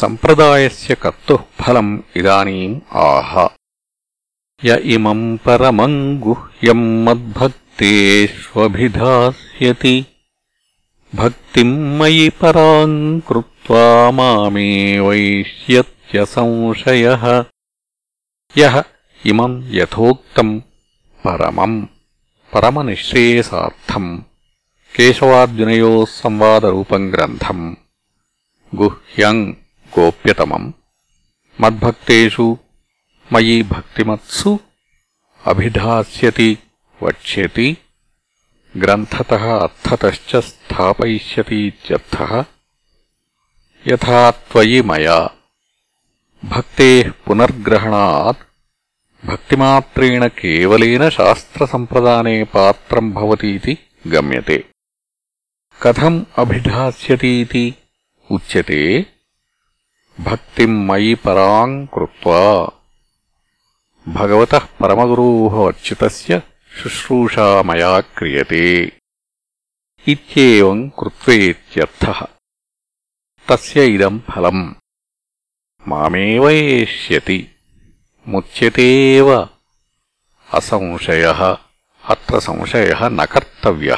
सम्प्रदायस्य कर्तुः फलम् इदानीम् आह य इमम् परमम् गुह्यम् मद्भक्तेष्वभिधास्यति भक्तिम् मयि पराम् कृत्वा मामे वैष्यत्यसंशयः यः इमम् यथोक्तम् परमम् परमनिःश्रेयसार्थम् केशवार्जुनयोः संवादरूपम् ग्रन्थम् गुह्यम् గోప్యతమం. మద్భక్తేషు మయి భక్తిమత్సు అభిధాస్యతి వక్ష్యతి గ్రంథత అర్థత స్థాపయిష్యతీత్యర్థ మయా. భక్తే పునర్గ్రహణాత్. భక్తిమాత్రేణ కేవలేన శాస్త్రసంప్రదానే పాత్రం భవతీతి గమ్యతే. కథం అభిధాస్యతీతి. ఉచ్యతే. భక్తిం మయి పరాం కృత్వా. భగవతః పరమగురోః అచ్యుతస్య శుశ్రూషా మయా క్రియతే. ఇత్యేవం కృత్వేత్యర్థః. తస్య ఇదం ఫలం. మామేవ ఏష్యతి. ముచ్యతేవ. అసంశయ. అత్ర సంశయ న కర్తవ్య.